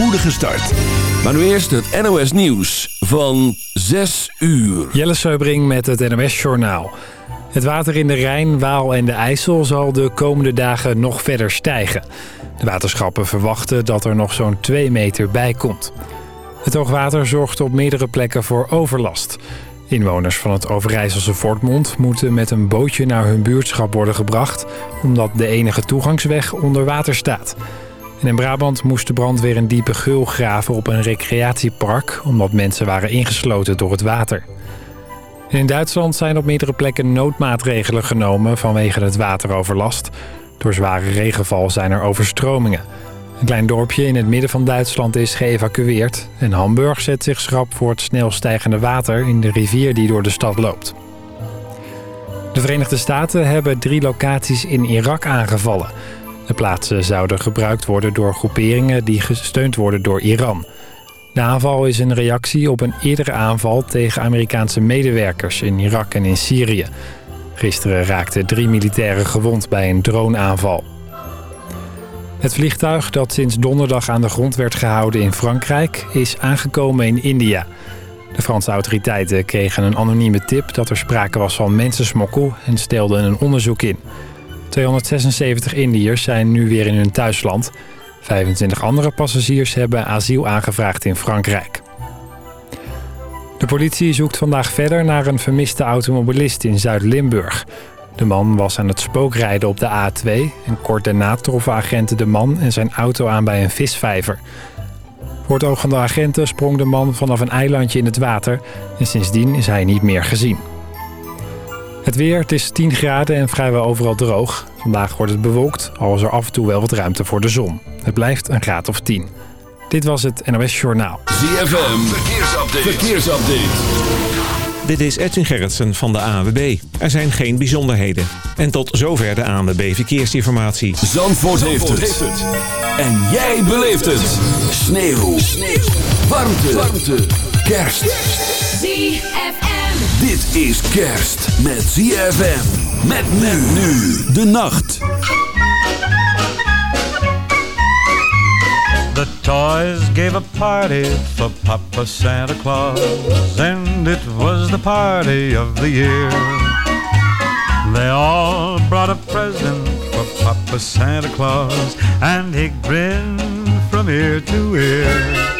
spoedige start. Maar nu eerst het NOS Nieuws van 6 uur. Jelle Seubring met het NOS Journaal. Het water in de Rijn, Waal en de IJssel zal de komende dagen nog verder stijgen. De waterschappen verwachten dat er nog zo'n 2 meter bij komt. Het hoogwater zorgt op meerdere plekken voor overlast. Inwoners van het Overijsselse Voortmond moeten met een bootje naar hun buurtschap worden gebracht... omdat de enige toegangsweg onder water staat. En in Brabant moest de brandweer een diepe geul graven op een recreatiepark... omdat mensen waren ingesloten door het water. in Duitsland zijn op meerdere plekken noodmaatregelen genomen vanwege het wateroverlast. Door zware regenval zijn er overstromingen. Een klein dorpje in het midden van Duitsland is geëvacueerd... en Hamburg zet zich schrap voor het snel stijgende water in de rivier die door de stad loopt. De Verenigde Staten hebben drie locaties in Irak aangevallen. De plaatsen zouden gebruikt worden door groeperingen die gesteund worden door Iran. De aanval is een reactie op een eerdere aanval tegen Amerikaanse medewerkers in Irak en in Syrië. Gisteren raakten drie militairen gewond bij een droneaanval. Het vliegtuig dat sinds donderdag aan de grond werd gehouden in Frankrijk is aangekomen in India. De Franse autoriteiten kregen een anonieme tip dat er sprake was van mensensmokkel en stelden een onderzoek in. 276 Indiërs zijn nu weer in hun thuisland. 25 andere passagiers hebben asiel aangevraagd in Frankrijk. De politie zoekt vandaag verder naar een vermiste automobilist in Zuid-Limburg. De man was aan het spookrijden op de A2 en kort daarna troffen agenten de man en zijn auto aan bij een visvijver. Voor het oog van de agenten sprong de man vanaf een eilandje in het water en sindsdien is hij niet meer gezien. Het weer, het is 10 graden en vrijwel overal droog. Vandaag wordt het bewolkt, al is er af en toe wel wat ruimte voor de zon. Het blijft een graad of 10. Dit was het NOS Journaal. ZFM, verkeersupdate. verkeersupdate. Dit is Edwin Gerritsen van de ANWB. Er zijn geen bijzonderheden. En tot zover de ANWB Verkeersinformatie. Zandvoort, heeft, het. En jij beleeft het. Sneeuw. Sneeuw. Warmte. Warmte. Kerst. ZFM. Dit is kerst met ZFM. Met men nu de nacht. The toys gave a party for Papa Santa Claus, and it was the party of the year. They all brought a present for Papa Santa Claus, and he grinned from ear to ear.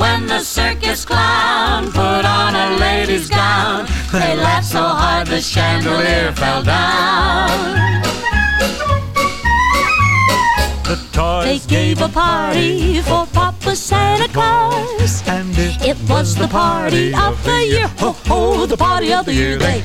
when the circus clown put on a lady's gown, they laughed so hard the chandelier fell down. The They toys gave a party for Papa Santa Claus. and it, It was the party of the year. Ho, ho, the party of the year. They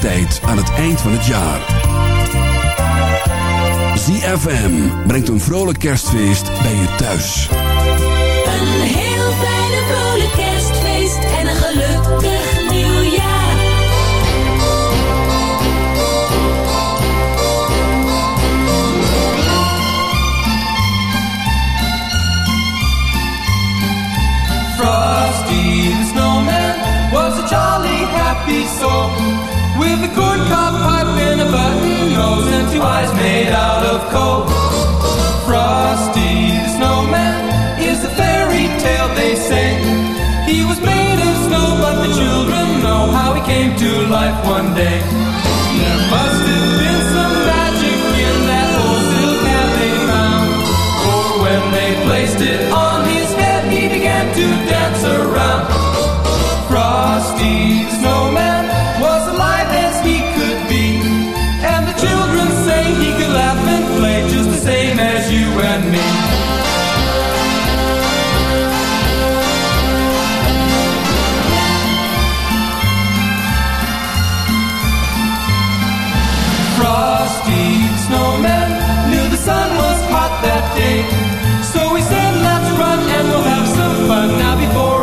tijd aan het eind van het jaar. ZFM brengt een vrolijk kerstfeest bij je thuis. Een heel fijne vrolijk kerstfeest en een gelukkig nieuwjaar. Frosty the Snowman was a jolly happy soul. With a corn cob pipe and a button nose and two eyes made out of coal. Frosty the snowman is a fairy tale they say. He was made of snow, but the children know how he came to life one day. There must have been some magic in that old silk hat they found. For when they placed it on his head, he began to dance around. Frosty the snowman. day. So we said, let's run and we'll have some fun now before.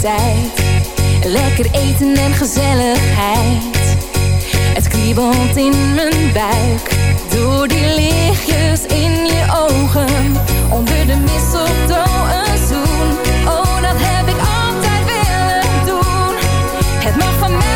tijd. Lekker eten en gezelligheid. Het kriebelt in mijn buik. Door die lichtjes in je ogen. Onder de mistletoe een zoen. Oh, dat heb ik altijd willen doen. Het mag van mij.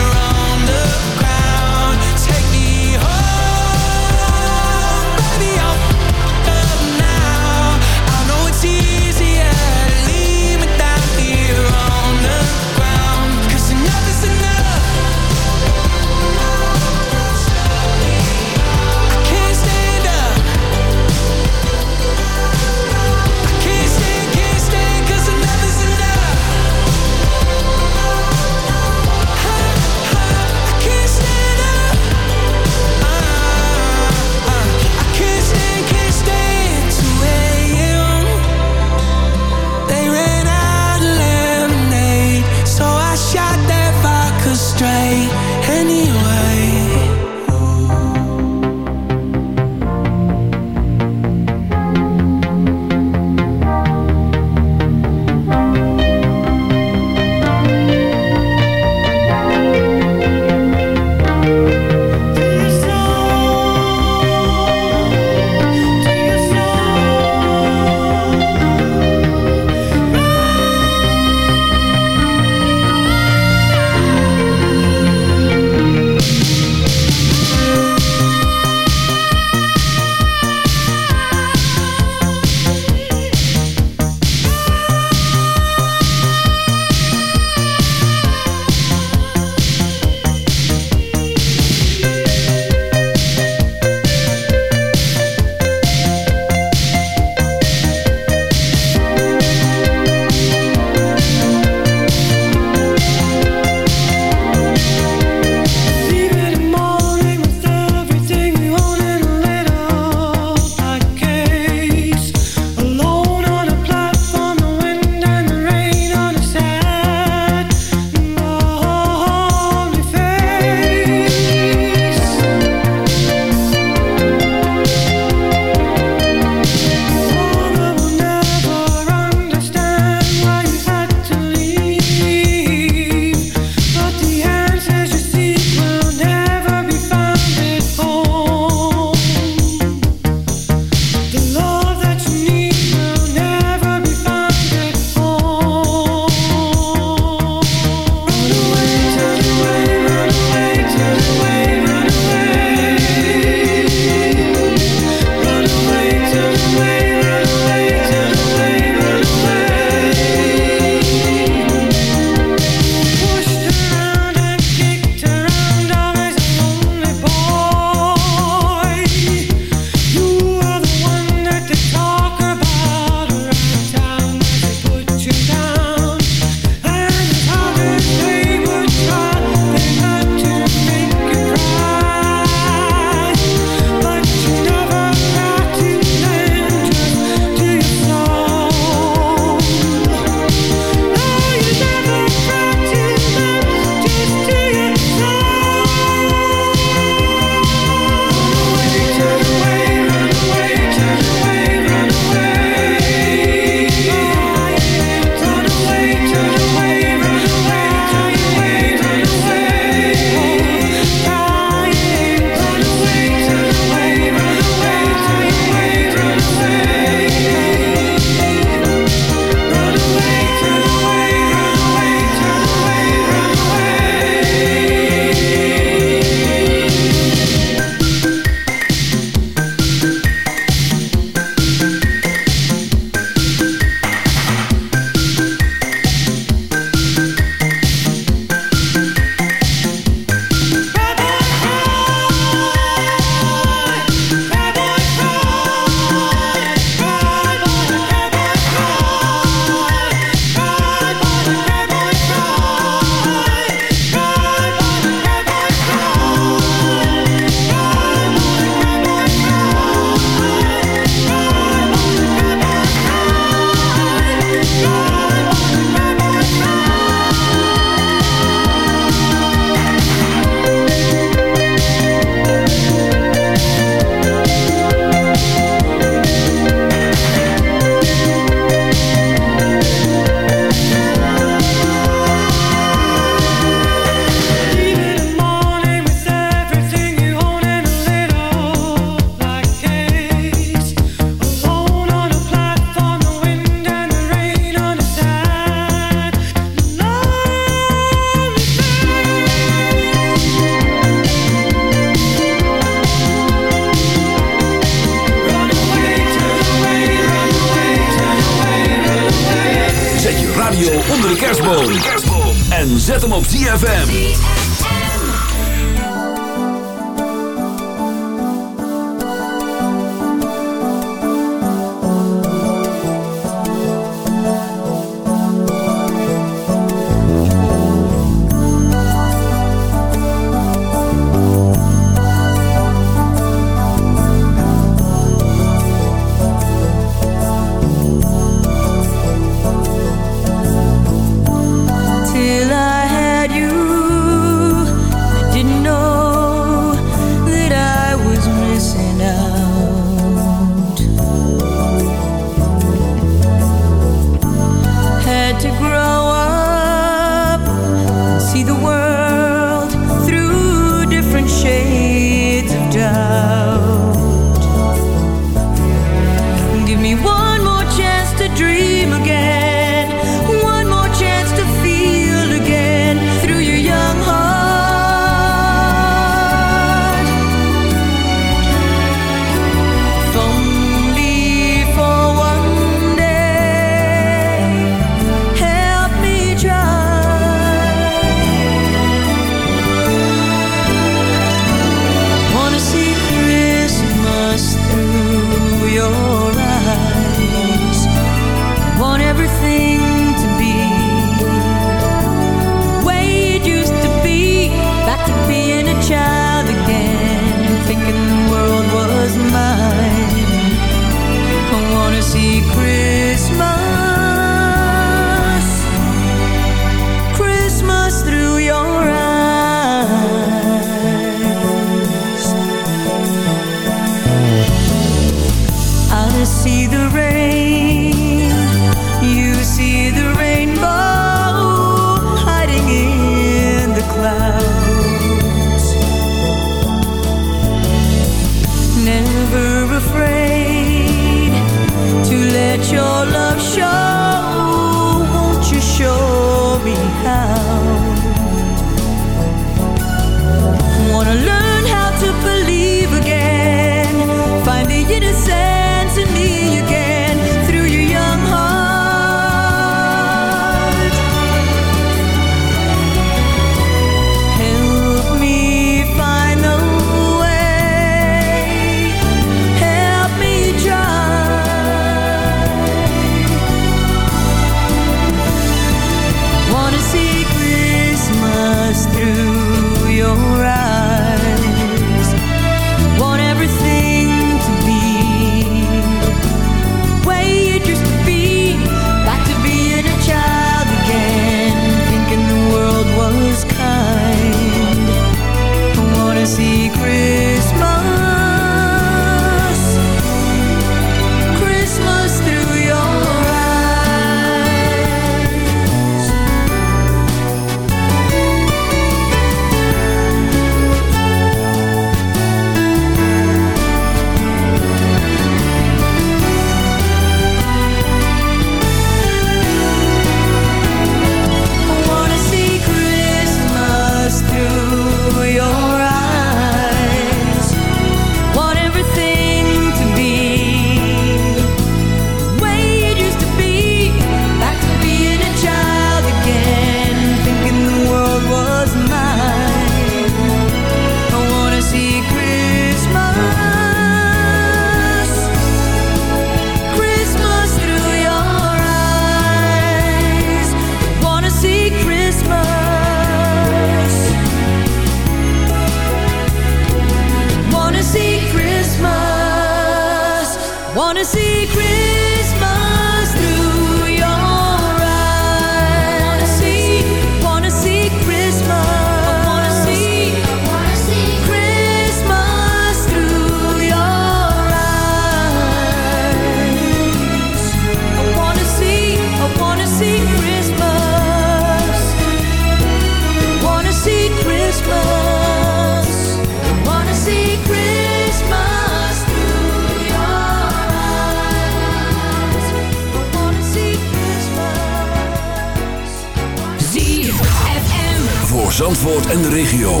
Regio.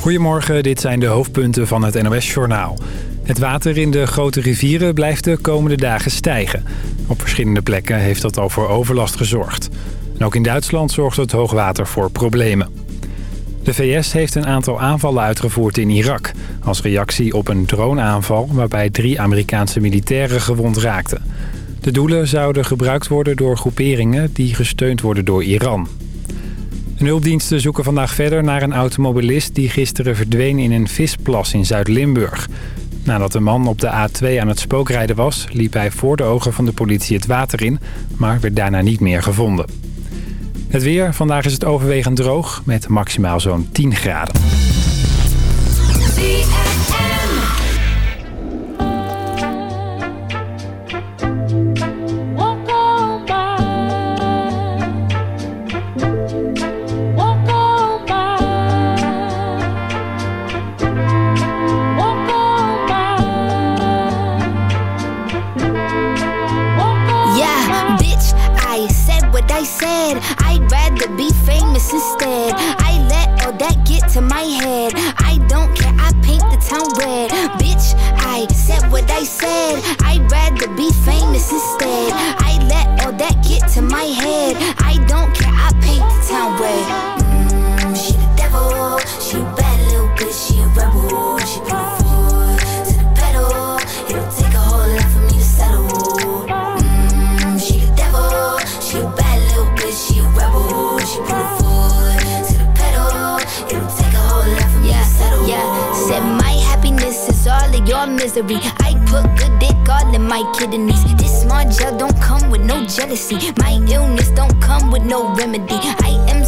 Goedemorgen, dit zijn de hoofdpunten van het NOS-journaal. Het water in de grote rivieren blijft de komende dagen stijgen. Op verschillende plekken heeft dat al voor overlast gezorgd. En ook in Duitsland zorgt het hoogwater voor problemen. De VS heeft een aantal aanvallen uitgevoerd in Irak... als reactie op een droneaanval waarbij drie Amerikaanse militairen gewond raakten. De doelen zouden gebruikt worden door groeperingen die gesteund worden door Iran. Een hulpdiensten zoeken vandaag verder naar een automobilist... die gisteren verdween in een visplas in Zuid-Limburg. Nadat de man op de A2 aan het spookrijden was... liep hij voor de ogen van de politie het water in... maar werd daarna niet meer gevonden. Het weer. Vandaag is het overwegend droog met maximaal zo'n 10 graden. Be instead. I let all that get to my head. I don't care, I paint the town red. Mm, she the devil, she a bad little bitch, she a rebel. She put her foot to the pedal. It'll take a whole lot for me to settle. Mm, she the devil, she a bad little bitch, she a rebel. She put her foot to the pedal. It'll take a whole lot for me to settle. Yeah, said my happiness is all of your misery. I put good dick all in my kidneys. Small don't come with no jealousy. My illness don't come with no remedy. I am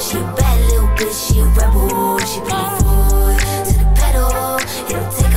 She a bad little bitch, she a rebel. She put her foot to the pedal. It'll take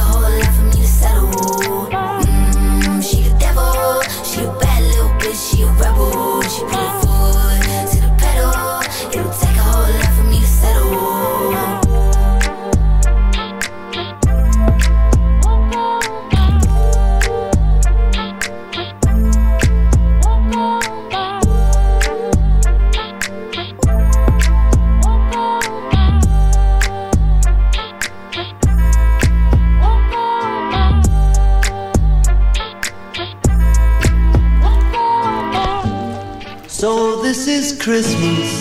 Christmas.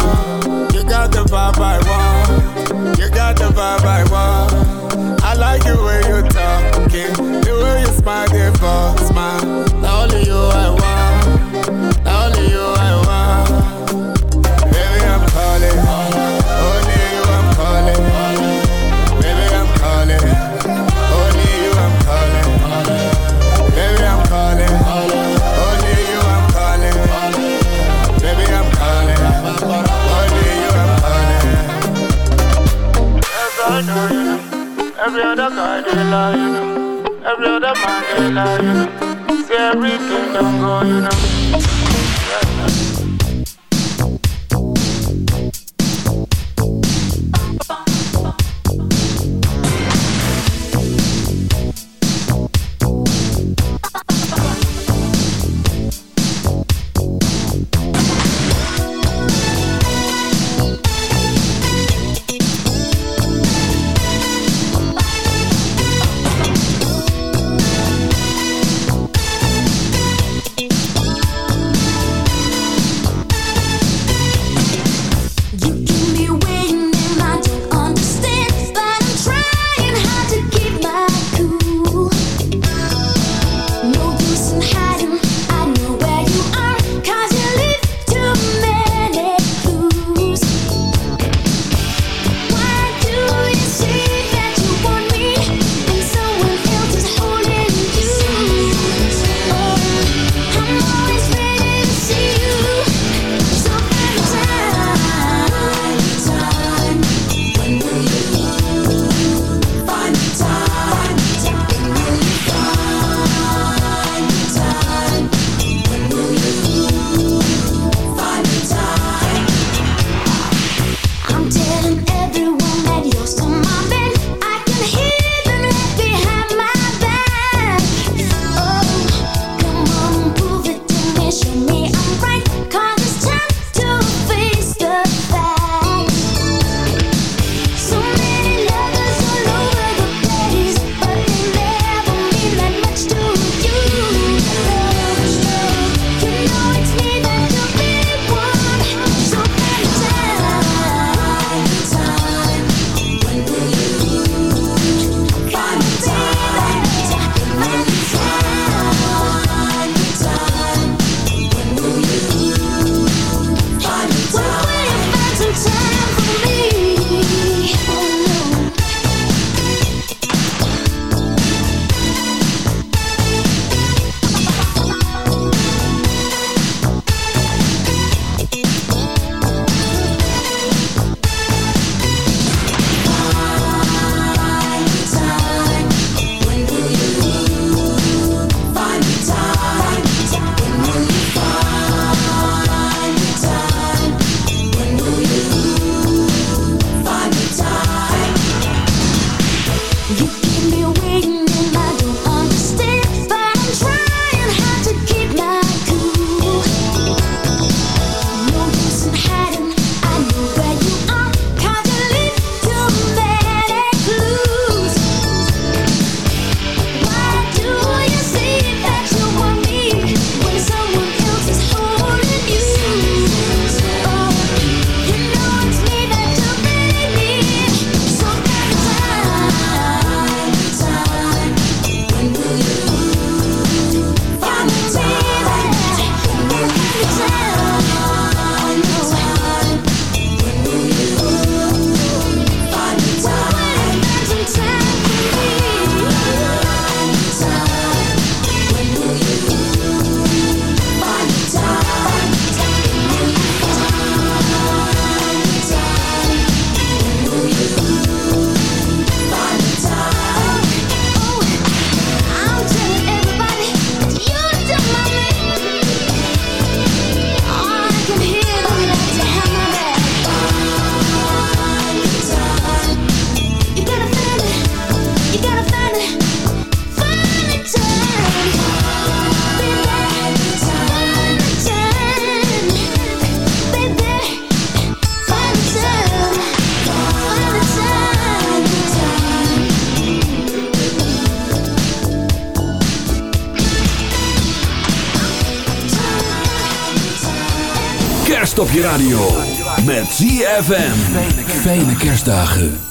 vibe I want. You got the vibe I want. I like the way you talking, the way you smile, other lie, you know. Every other man they lie, you know. See everything go, you know. Op radio. Met ZFM. Fijne kerstdagen.